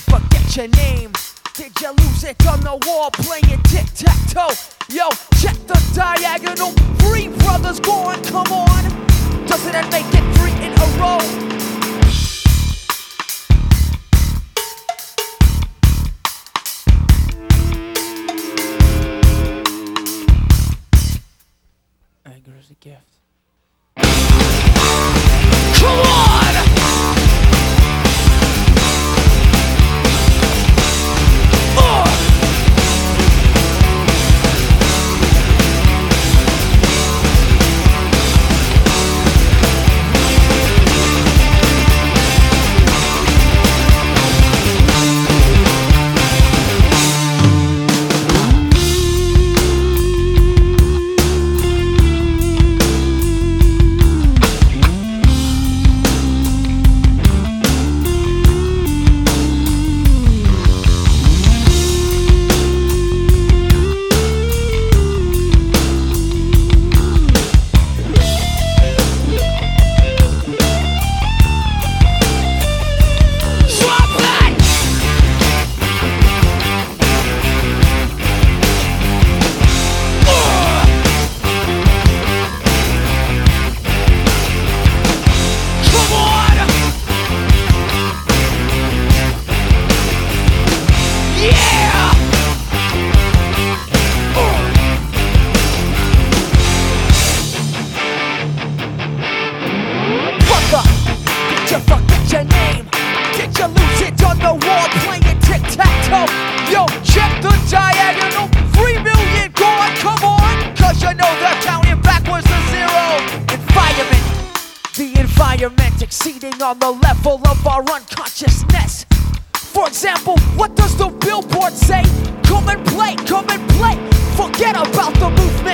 forget your name? Did you lose it on the wall playing tic tac toe? Yo, check the diagonal. Three brothers gone, come on. Doesn't that make it three in a row? Anger is a gift. It on the wall playing tic tac toe? Yo, check the diagonal. Three million gone, come on. Cause you know they're counting backwards to zero. Environment, the environment exceeding on the level of our unconsciousness. For example, what does the billboard say? Come and play, come and play. Forget about the movement.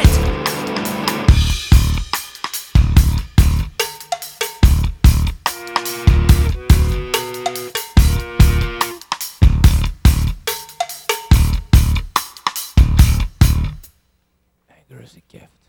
Anger is a gift.